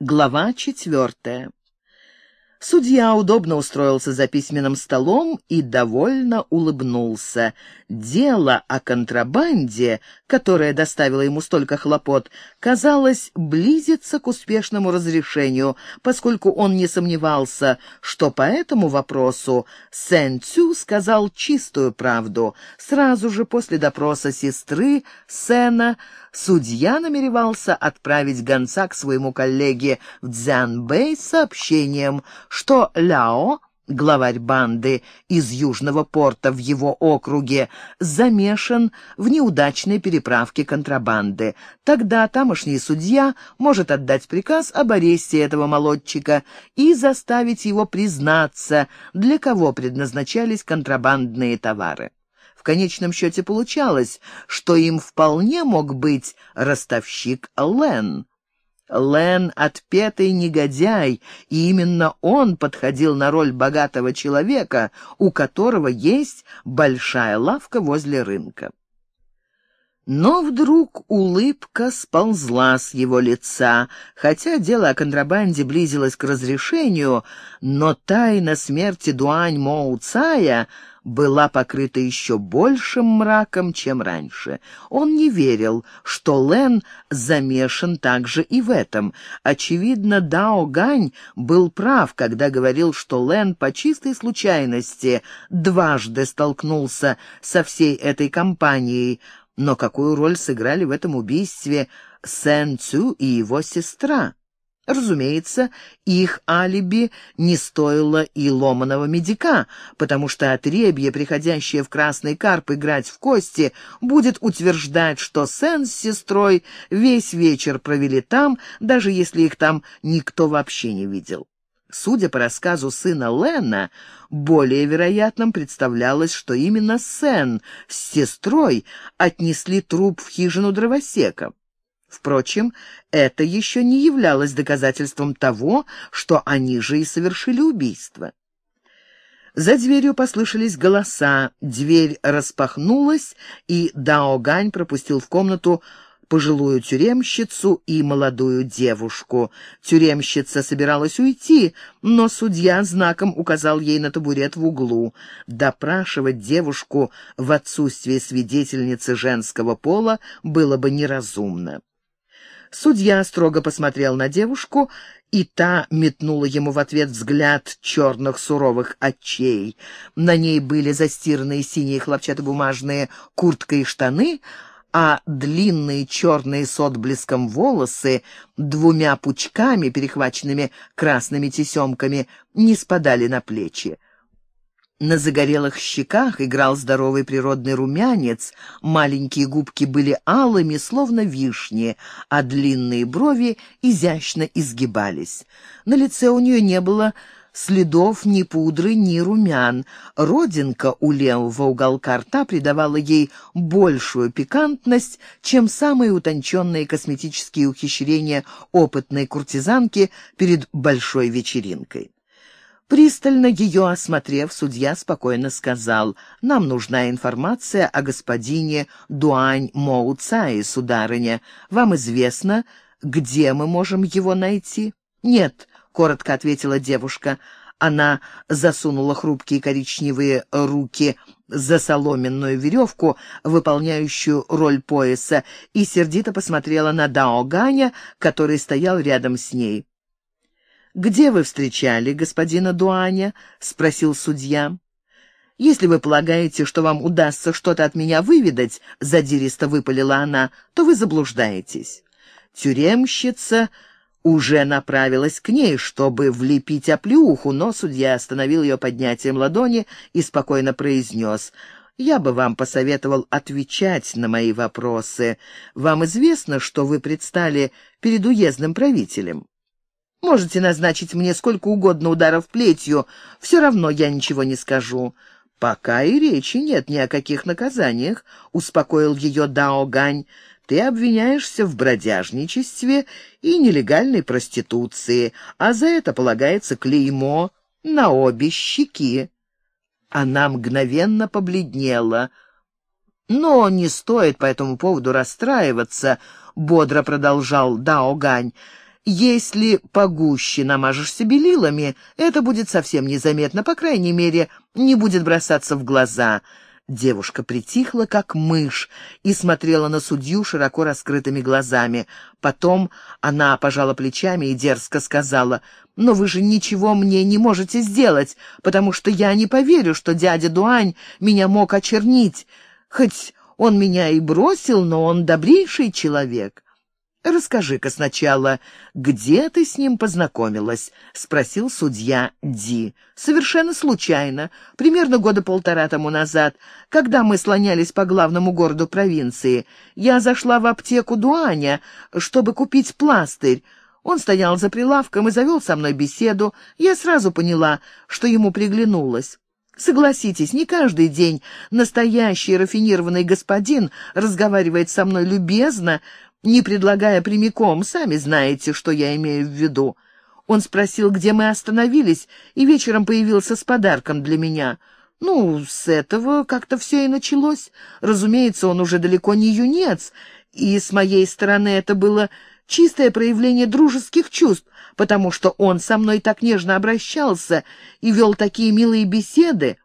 Глава четвертая. Судья удобно устроился за письменным столом и довольно улыбнулся. Дело о контрабанде, которое доставило ему столько хлопот, казалось, близится к успешному разрешению, поскольку он не сомневался, что по этому вопросу Сен сказал чистую правду. Сразу же после допроса сестры Сена судья намеревался отправить гонца к своему коллеге в Цзянбэй с сообщением, что Ляо, главарь банды из Южного порта в его округе, замешан в неудачной переправке контрабанды. Тогда тамошний судья может отдать приказ об аресте этого молодчика и заставить его признаться, для кого предназначались контрабандные товары. В конечном счете получалось, что им вполне мог быть ростовщик Лен. Лен — отпетый негодяй, и именно он подходил на роль богатого человека, у которого есть большая лавка возле рынка. Но вдруг улыбка сползла с его лица. Хотя дело о контрабанде близилось к разрешению, но тайна смерти Дуань Моу Цая была покрыта еще большим мраком, чем раньше. Он не верил, что Лен замешан также и в этом. Очевидно, Дао Гань был прав, когда говорил, что Лен по чистой случайности дважды столкнулся со всей этой компанией, но какую роль сыграли в этом убийстве Сэн Цю и его сестра? Разумеется, их алиби не стоило и ломаного медика, потому что отребье, приходящее в Красный Карп играть в кости, будет утверждать, что Сен с сестрой весь вечер провели там, даже если их там никто вообще не видел. Судя по рассказу сына Лена, более вероятным представлялось, что именно Сен с сестрой отнесли труп в хижину дровосека. Впрочем, это еще не являлось доказательством того, что они же и совершили убийство. За дверью послышались голоса, дверь распахнулась, и Дао Гань пропустил в комнату пожилую тюремщицу и молодую девушку. Тюремщица собиралась уйти, но судья знаком указал ей на табурет в углу. Допрашивать девушку в отсутствие свидетельницы женского пола было бы неразумно. Судья строго посмотрел на девушку, и та метнула ему в ответ взгляд черных суровых очей. На ней были застиранные синие хлопчатобумажные куртка и штаны, а длинные черные с отблеском волосы двумя пучками, перехваченными красными тесемками, не спадали на плечи. На загорелых щеках играл здоровый природный румянец, маленькие губки были алыми, словно вишни, а длинные брови изящно изгибались. На лице у нее не было следов ни пудры, ни румян. Родинка у левого уголка рта придавала ей большую пикантность, чем самые утонченные косметические ухищрения опытной куртизанки перед большой вечеринкой. Пристально ее осмотрев, судья спокойно сказал, «Нам нужна информация о господине Дуань Моу Цае, сударыня. Вам известно, где мы можем его найти?» «Нет», — коротко ответила девушка. Она засунула хрупкие коричневые руки за соломенную веревку, выполняющую роль пояса, и сердито посмотрела на Дао Ганя, который стоял рядом с ней. «Где вы встречали господина Дуаня?» — спросил судья. «Если вы полагаете, что вам удастся что-то от меня выведать», — задиристо выпалила она, — «то вы заблуждаетесь». Тюремщица уже направилась к ней, чтобы влепить оплеуху, но судья остановил ее поднятием ладони и спокойно произнес «Я бы вам посоветовал отвечать на мои вопросы. Вам известно, что вы предстали перед уездным правителем?» Можете назначить мне сколько угодно ударов плетью, все равно я ничего не скажу. Пока и речи нет ни о каких наказаниях, — успокоил ее Дао Гань. Ты обвиняешься в бродяжничестве и нелегальной проституции, а за это полагается клеймо на обе щеки. Она мгновенно побледнела. «Но не стоит по этому поводу расстраиваться», — бодро продолжал Дао Гань. Если погуще намажешься белилами, это будет совсем незаметно, по крайней мере, не будет бросаться в глаза». Девушка притихла, как мышь, и смотрела на судью широко раскрытыми глазами. Потом она пожала плечами и дерзко сказала, «Но вы же ничего мне не можете сделать, потому что я не поверю, что дядя Дуань меня мог очернить. Хоть он меня и бросил, но он добрейший человек». «Расскажи-ка сначала, где ты с ним познакомилась?» — спросил судья Ди. «Совершенно случайно, примерно года полтора тому назад, когда мы слонялись по главному городу провинции. Я зашла в аптеку Дуаня, чтобы купить пластырь. Он стоял за прилавком и завел со мной беседу. Я сразу поняла, что ему приглянулось». Согласитесь, не каждый день настоящий рафинированный господин разговаривает со мной любезно, не предлагая прямиком, сами знаете, что я имею в виду. Он спросил, где мы остановились, и вечером появился с подарком для меня. Ну, с этого как-то все и началось. Разумеется, он уже далеко не юнец, и с моей стороны это было чистое проявление дружеских чувств, потому что он со мной так нежно обращался и вел такие милые беседы.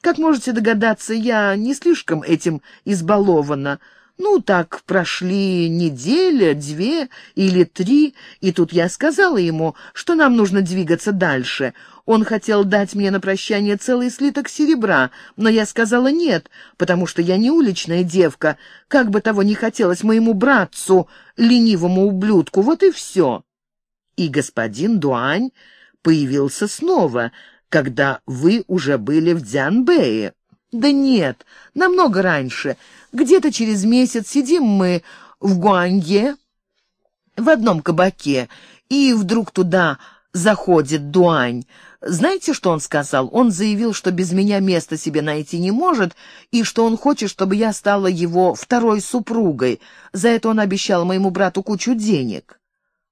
Как можете догадаться, я не слишком этим избалована, ну, так прошли неделя, две или три, и тут я сказала ему, что нам нужно двигаться дальше. Он хотел дать мне на прощание целый слиток серебра, но я сказала нет, потому что я не уличная девка, как бы того ни хотелось моему братцу, ленивому ублюдку, вот и все. И господин Дуань появился снова, когда вы уже были в Дзянбэе. «Да нет, намного раньше. Где-то через месяц сидим мы в Гуанье, в одном кабаке, и вдруг туда заходит Дуань. Знаете, что он сказал? Он заявил, что без меня места себе найти не может, и что он хочет, чтобы я стала его второй супругой. За это он обещал моему брату кучу денег».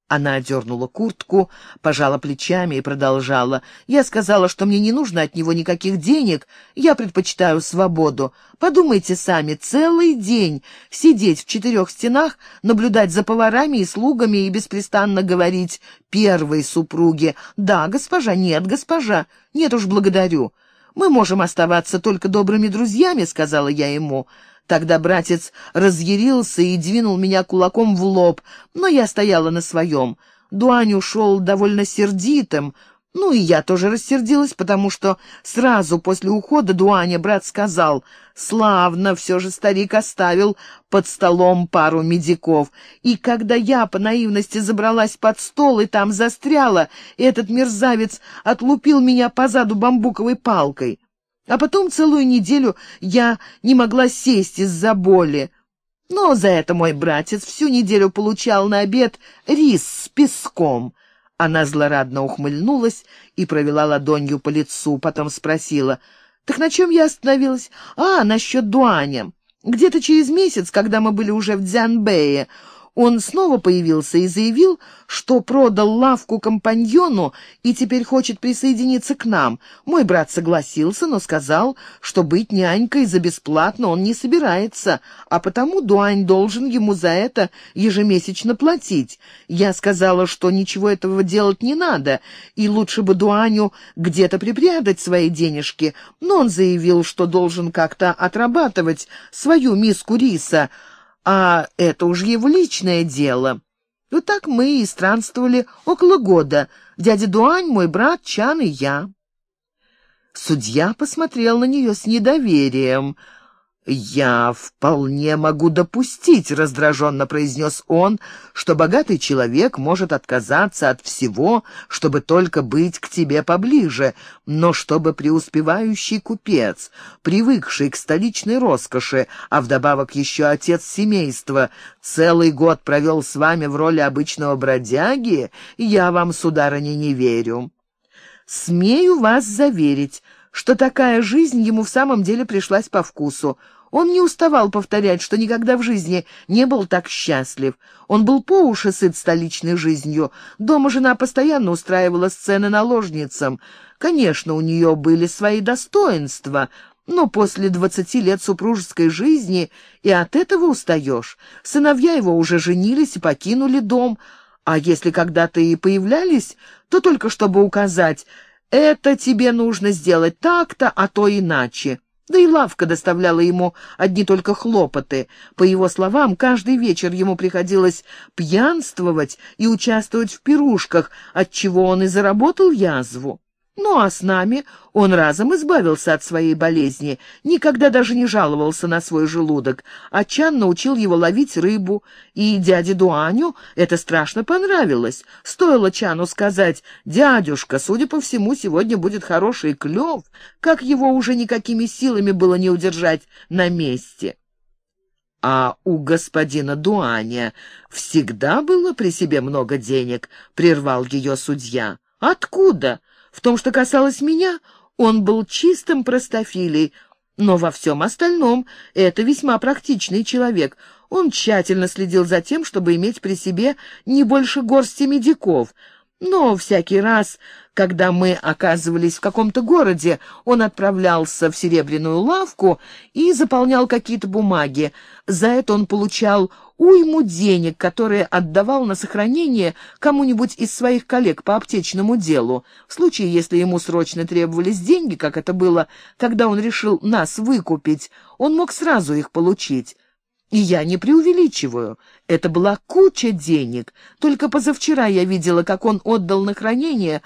Она одернула куртку, пожала плечами и продолжала. «Я сказала, что мне не нужно от него никаких денег, я предпочитаю свободу. Подумайте сами, целый день сидеть в четырех стенах, наблюдать за поварами и слугами и беспрестанно говорить первой супруге «Да, госпожа, нет, госпожа, нет уж, благодарю». «Мы можем оставаться только добрыми друзьями», — сказала я ему. Тогда братец разъярился и двинул меня кулаком в лоб, но я стояла на своем. Дуань ушел довольно сердитым, ну и я тоже рассердилась, потому что сразу после ухода Дуаня брат сказал, славно все же старик оставил под столом пару медиков. И когда я по наивности забралась под стол и там застряла, этот мерзавец отлупил меня по заду бамбуковой палкой. А потом целую неделю я не могла сесть из-за боли. Но за это мой братец всю неделю получал на обед рис с песком. Она злорадно ухмыльнулась и провела ладонью по лицу, потом спросила, «Так на чем я остановилась? А, насчет Дуаня. Где-то через месяц, когда мы были уже в Дзянбэе, он снова появился и заявил, что продал лавку компаньону и теперь хочет присоединиться к нам. Мой брат согласился, но сказал, что быть нянькой за бесплатно он не собирается, а потому Дуань должен ему за это ежемесячно платить. Я сказала, что ничего этого делать не надо, и лучше бы Дуаню где-то припрятать свои денежки, но он заявил, что должен как-то отрабатывать свою миску риса, а это уж его личное дело. Вот так мы и странствовали около года. Дядя Дуань, мой брат, Чан и я. Судья посмотрел на нее с недоверием — «Я вполне могу допустить», — раздраженно произнес он, «что богатый человек может отказаться от всего, чтобы только быть к тебе поближе, но чтобы преуспевающий купец, привыкший к столичной роскоши, а вдобавок еще отец семейства, целый год провел с вами в роли обычного бродяги, я вам, сударыня, не верю». «Смею вас заверить», что такая жизнь ему в самом деле пришлась по вкусу. Он не уставал повторять, что никогда в жизни не был так счастлив. Он был по уши сыт столичной жизнью. Дома жена постоянно устраивала сцены наложницам. Конечно, у нее были свои достоинства, но после двадцати лет супружеской жизни и от этого устаешь. Сыновья его уже женились и покинули дом, А если когда-то и появлялись, то только чтобы указать, это тебе нужно сделать так-то, а то иначе. Да и лавка доставляла ему одни только хлопоты. По его словам, каждый вечер ему приходилось пьянствовать и участвовать в пирушках, отчего он и заработал язву. Ну а с нами он разом избавился от своей болезни, никогда даже не жаловался на свой желудок, а Чан научил его ловить рыбу, и дяде Дуаню это страшно понравилось. Стоило Чану сказать «Дядюшка, судя по всему, сегодня будет хороший клев», как его уже никакими силами было не удержать на месте. «А у господина Дуаня всегда было при себе много денег?» — прервал ее судья. «Откуда?» В том, что касалось меня, он был чистым простофилей, но во всем остальном это весьма практичный человек. Он тщательно следил за тем, чтобы иметь при себе не больше горсти медиков — но всякий раз, когда мы оказывались в каком-то городе, он отправлялся в серебряную лавку и заполнял какие-то бумаги. За это он получал уйму денег, которые отдавал на сохранение кому-нибудь из своих коллег по аптечному делу. В случае, если ему срочно требовались деньги, как это было, когда он решил нас выкупить, он мог сразу их получить. И я не преувеличиваю. Это была куча денег. Только позавчера я видела, как он отдал на хранение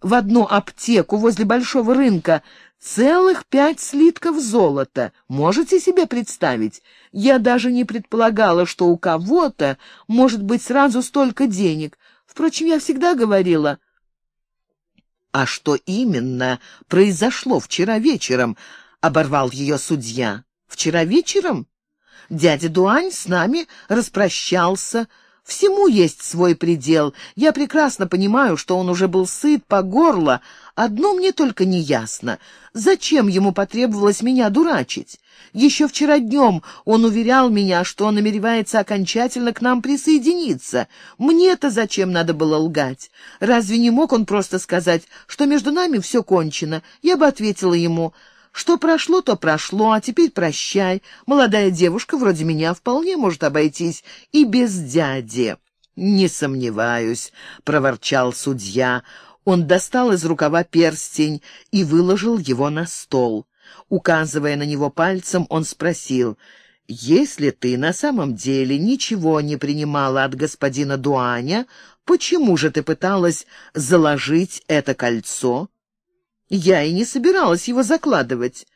в одну аптеку возле большого рынка целых пять слитков золота. Можете себе представить? Я даже не предполагала, что у кого-то может быть сразу столько денег. Впрочем, я всегда говорила... «А что именно произошло вчера вечером?» — оборвал ее судья. «Вчера вечером?» Дядя Дуань с нами распрощался. Всему есть свой предел. Я прекрасно понимаю, что он уже был сыт по горло. Одно мне только не ясно. Зачем ему потребовалось меня дурачить? Еще вчера днем он уверял меня, что он намеревается окончательно к нам присоединиться. Мне-то зачем надо было лгать? Разве не мог он просто сказать, что между нами все кончено? Я бы ответила ему... Что прошло, то прошло, а теперь прощай. Молодая девушка вроде меня вполне может обойтись и без дяди». «Не сомневаюсь», — проворчал судья. Он достал из рукава перстень и выложил его на стол. Указывая на него пальцем, он спросил, «Если ты на самом деле ничего не принимала от господина Дуаня, почему же ты пыталась заложить это кольцо?» Я и не собиралась его закладывать.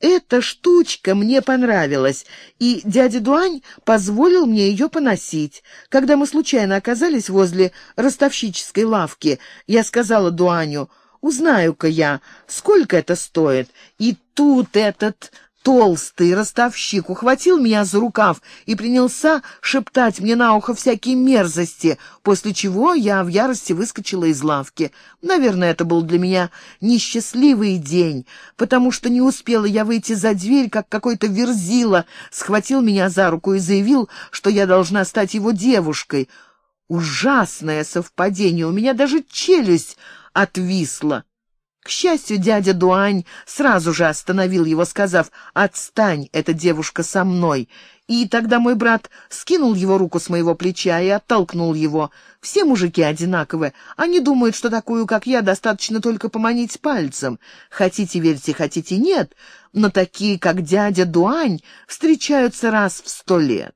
Эта штучка мне понравилась, и дядя Дуань позволил мне ее поносить. Когда мы случайно оказались возле ростовщической лавки, я сказала Дуаню, «Узнаю-ка я, сколько это стоит». И тут этот толстый ростовщик ухватил меня за рукав и принялся шептать мне на ухо всякие мерзости, после чего я в ярости выскочила из лавки. Наверное, это был для меня несчастливый день, потому что не успела я выйти за дверь, как какой-то верзила схватил меня за руку и заявил, что я должна стать его девушкой. Ужасное совпадение, у меня даже челюсть отвисла. К счастью, дядя Дуань сразу же остановил его, сказав «Отстань, эта девушка со мной». И тогда мой брат скинул его руку с моего плеча и оттолкнул его. Все мужики одинаковы. Они думают, что такую, как я, достаточно только поманить пальцем. Хотите верьте, хотите нет, но такие, как дядя Дуань, встречаются раз в сто лет.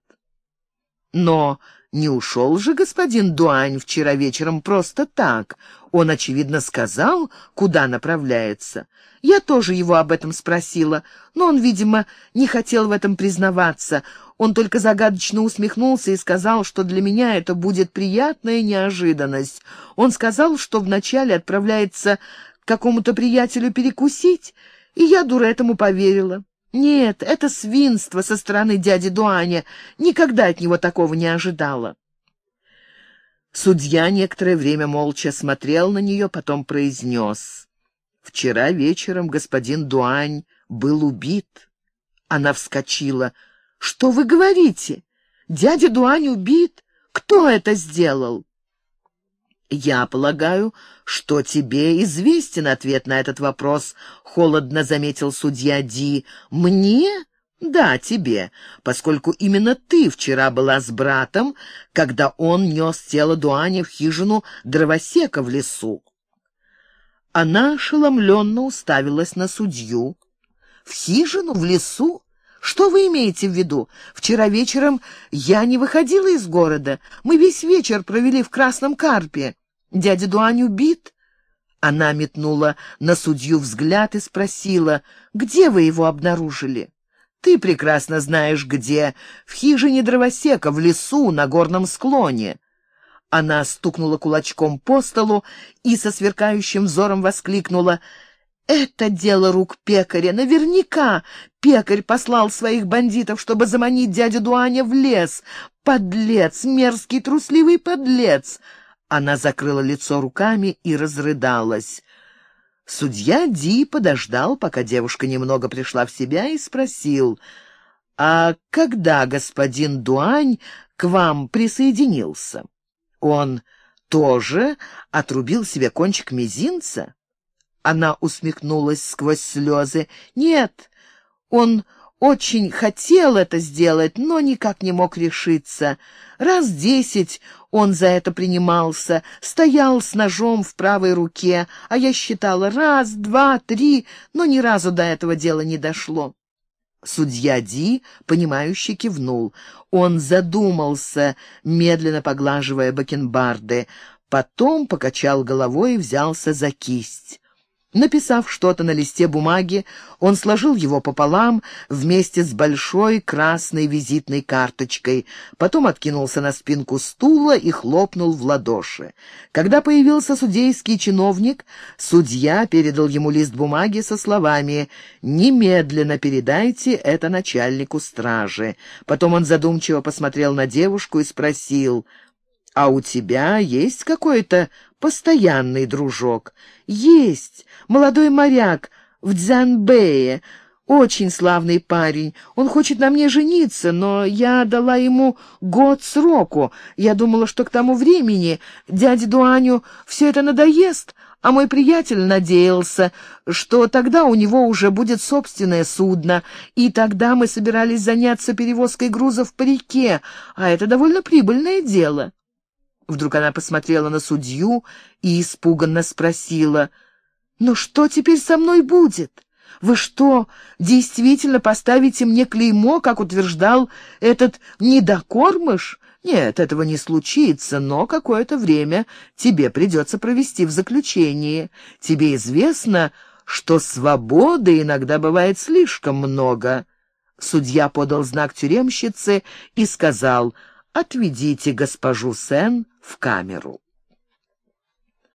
Но не ушел же господин Дуань вчера вечером просто так. Он, очевидно, сказал, куда направляется. Я тоже его об этом спросила, но он, видимо, не хотел в этом признаваться. Он только загадочно усмехнулся и сказал, что для меня это будет приятная неожиданность. Он сказал, что вначале отправляется к какому-то приятелю перекусить, и я, дура, этому поверила. Нет, это свинство со стороны дяди Дуаня. Никогда от него такого не ожидала. Судья некоторое время молча смотрел на нее, потом произнес. «Вчера вечером господин Дуань был убит». Она вскочила. «Что вы говорите? Дядя Дуань убит? Кто это сделал?» «Я полагаю, что тебе известен ответ на этот вопрос», — холодно заметил судья Ди. «Мне? Да, тебе, поскольку именно ты вчера была с братом, когда он нес тело Дуани в хижину дровосека в лесу. Она ошеломленно уставилась на судью. «В хижину? В лесу? Что вы имеете в виду? Вчера вечером я не выходила из города. Мы весь вечер провели в Красном Карпе. Дядя Дуань убит?» Она метнула на судью взгляд и спросила, «Где вы его обнаружили?» Ты прекрасно знаешь, где. В хижине дровосека, в лесу, на горном склоне». Она стукнула кулачком по столу и со сверкающим взором воскликнула. «Это дело рук пекаря. Наверняка пекарь послал своих бандитов, чтобы заманить дядю Дуаня в лес. Подлец, мерзкий трусливый подлец!» Она закрыла лицо руками и разрыдалась. Судья Ди подождал, пока девушка немного пришла в себя, и спросил, «А когда господин Дуань к вам присоединился? Он тоже отрубил себе кончик мизинца?» Она усмехнулась сквозь слезы. «Нет, он очень хотел это сделать, но никак не мог решиться. Раз десять он за это принимался, стоял с ножом в правой руке, а я считала раз, два, три, но ни разу до этого дела не дошло. Судья Ди, понимающе кивнул. Он задумался, медленно поглаживая бакенбарды, потом покачал головой и взялся за кисть. Написав что-то на листе бумаги, он сложил его пополам вместе с большой красной визитной карточкой, потом откинулся на спинку стула и хлопнул в ладоши. Когда появился судейский чиновник, судья передал ему лист бумаги со словами «Немедленно передайте это начальнику стражи». Потом он задумчиво посмотрел на девушку и спросил «А у тебя есть какой-то постоянный дружок?» «Есть, молодой моряк в Дзянбэе, очень славный парень. Он хочет на мне жениться, но я дала ему год сроку. Я думала, что к тому времени дяде Дуаню все это надоест, а мой приятель надеялся, что тогда у него уже будет собственное судно, и тогда мы собирались заняться перевозкой грузов по реке, а это довольно прибыльное дело». Вдруг она посмотрела на судью и испуганно спросила, «Ну что теперь со мной будет? Вы что, действительно поставите мне клеймо, как утверждал этот недокормыш? Нет, этого не случится, но какое-то время тебе придется провести в заключении. Тебе известно, что свободы иногда бывает слишком много». Судья подал знак тюремщице и сказал — отведите госпожу Сен в камеру.